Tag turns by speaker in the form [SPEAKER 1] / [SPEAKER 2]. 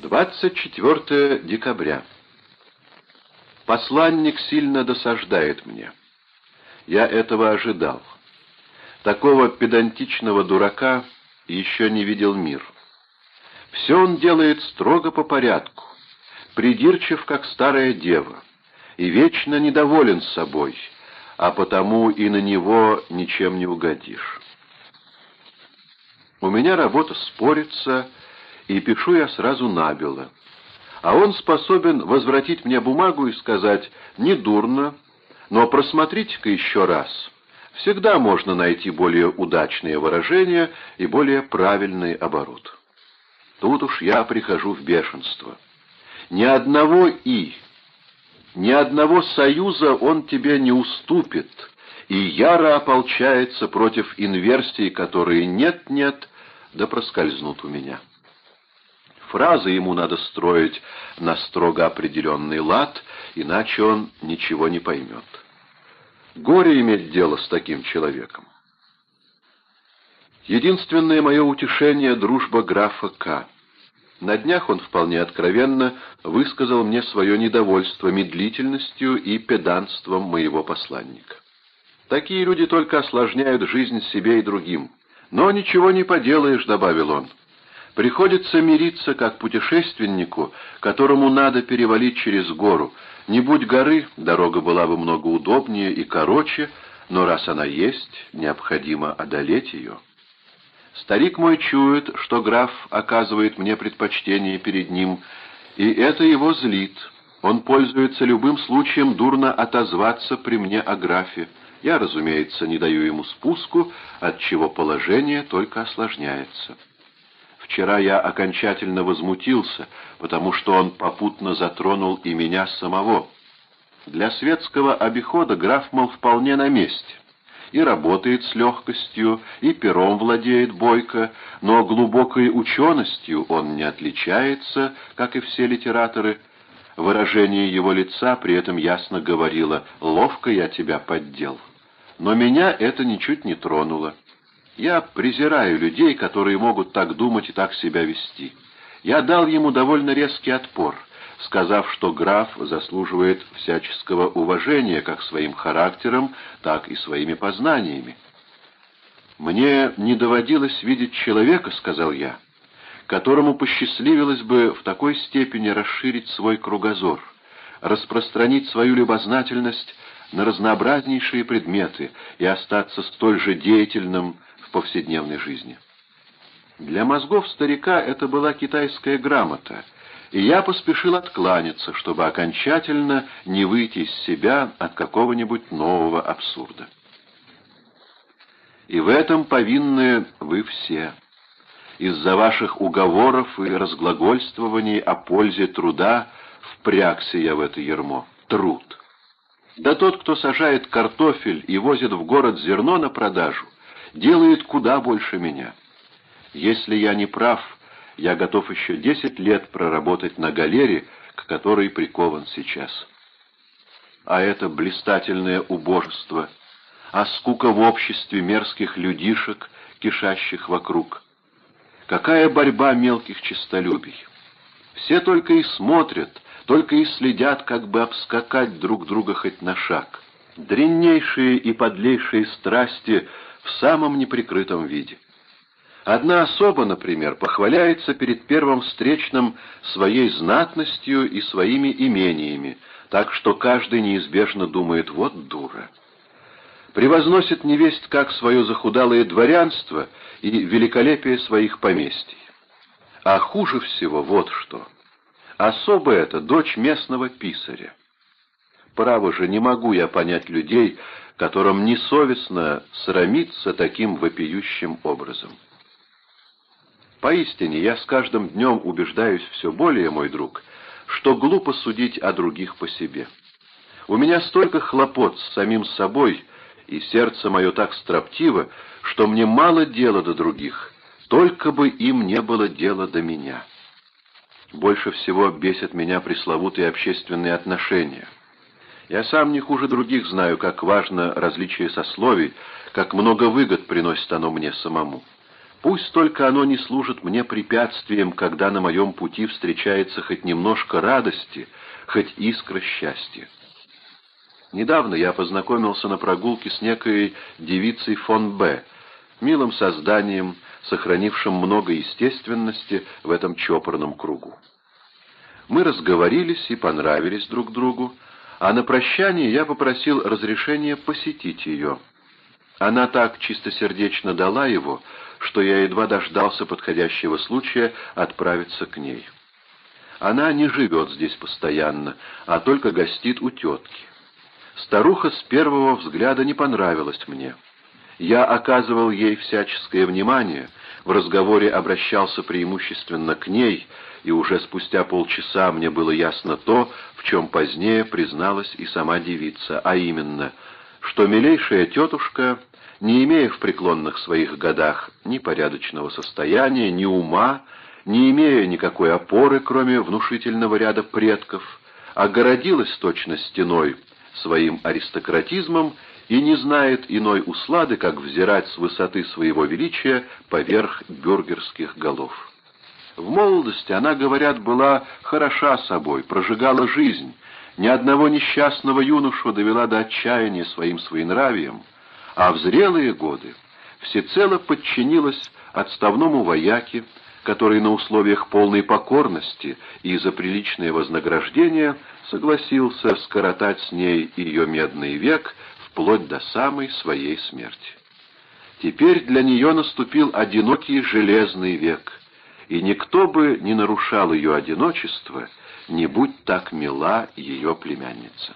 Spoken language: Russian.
[SPEAKER 1] 24 декабря. Посланник сильно досаждает мне. Я этого ожидал. Такого педантичного дурака еще не видел мир. Все он делает строго по порядку, придирчив, как старая дева, и вечно недоволен собой, а потому и на него ничем не угодишь. У меня работа спорится, и пишу я сразу набело. А он способен возвратить мне бумагу и сказать «не дурно», но просмотрите-ка еще раз. Всегда можно найти более удачные выражения и более правильный оборот. Тут уж я прихожу в бешенство. Ни одного «и», ни одного союза он тебе не уступит, и яро ополчается против инверсий, которые нет-нет, да проскользнут у меня. Фразы ему надо строить на строго определенный лад, иначе он ничего не поймет. Горе иметь дело с таким человеком. Единственное мое утешение — дружба графа К. На днях он вполне откровенно высказал мне свое недовольство медлительностью и педанством моего посланника. Такие люди только осложняют жизнь себе и другим. «Но ничего не поделаешь», — добавил он. Приходится мириться как путешественнику, которому надо перевалить через гору. Не будь горы, дорога была бы много удобнее и короче, но раз она есть, необходимо одолеть ее. Старик мой чует, что граф оказывает мне предпочтение перед ним, и это его злит. Он пользуется любым случаем дурно отозваться при мне о графе. Я, разумеется, не даю ему спуску, от чего положение только осложняется. Вчера я окончательно возмутился, потому что он попутно затронул и меня самого. Для светского обихода граф, мол, вполне на месте. И работает с легкостью, и пером владеет бойко, но глубокой ученостью он не отличается, как и все литераторы. Выражение его лица при этом ясно говорило «ловко я тебя поддел». Но меня это ничуть не тронуло. Я презираю людей, которые могут так думать и так себя вести. Я дал ему довольно резкий отпор, сказав, что граф заслуживает всяческого уважения как своим характером, так и своими познаниями. «Мне не доводилось видеть человека, — сказал я, — которому посчастливилось бы в такой степени расширить свой кругозор, распространить свою любознательность на разнообразнейшие предметы и остаться столь же деятельным, в повседневной жизни. Для мозгов старика это была китайская грамота, и я поспешил откланяться, чтобы окончательно не выйти из себя от какого-нибудь нового абсурда. И в этом повинны вы все. Из-за ваших уговоров и разглагольствований о пользе труда впрягся я в это ермо. Труд. Да тот, кто сажает картофель и возит в город зерно на продажу, делает куда больше меня. Если я не прав, я готов еще десять лет проработать на галере, к которой прикован сейчас. А это блистательное убожество, а скука в обществе мерзких людишек, кишащих вокруг. Какая борьба мелких честолюбий! Все только и смотрят, только и следят, как бы обскакать друг друга хоть на шаг. Дреннейшие и подлейшие страсти в самом неприкрытом виде. Одна особа, например, похваляется перед первым встречным своей знатностью и своими имениями, так что каждый неизбежно думает «вот дура». Превозносит невесть как свое захудалое дворянство и великолепие своих поместий. А хуже всего вот что. Особо это дочь местного писаря. Право же, не могу я понять людей, которым несовестно срамиться таким вопиющим образом. Поистине, я с каждым днем убеждаюсь все более, мой друг, что глупо судить о других по себе. У меня столько хлопот с самим собой, и сердце мое так строптиво, что мне мало дела до других, только бы им не было дела до меня. Больше всего бесят меня пресловутые общественные отношения — я сам не хуже других знаю, как важно различие сословий, как много выгод приносит оно мне самому. Пусть только оно не служит мне препятствием, когда на моем пути встречается хоть немножко радости, хоть искра счастья. Недавно я познакомился на прогулке с некой девицей фон Б., милым созданием, сохранившим много естественности в этом чопорном кругу. Мы разговорились и понравились друг другу, а на прощание я попросил разрешения посетить ее. Она так чистосердечно дала его, что я едва дождался подходящего случая отправиться к ней. Она не живет здесь постоянно, а только гостит у тетки. Старуха с первого взгляда не понравилась мне. Я оказывал ей всяческое внимание, в разговоре обращался преимущественно к ней, и уже спустя полчаса мне было ясно то, в чем позднее призналась и сама девица, а именно, что милейшая тетушка, не имея в преклонных своих годах ни порядочного состояния, ни ума, не имея никакой опоры, кроме внушительного ряда предков, огородилась точно стеной своим аристократизмом и не знает иной услады, как взирать с высоты своего величия поверх бюргерских голов. В молодости она, говорят, была хороша собой, прожигала жизнь, ни одного несчастного юношу довела до отчаяния своим своенравием, а в зрелые годы всецело подчинилась отставному вояке, который на условиях полной покорности и за приличное вознаграждение согласился скоротать с ней ее медный век вплоть до самой своей смерти. Теперь для нее наступил одинокий железный век, и никто бы не нарушал ее одиночество, не будь так мила ее племянница.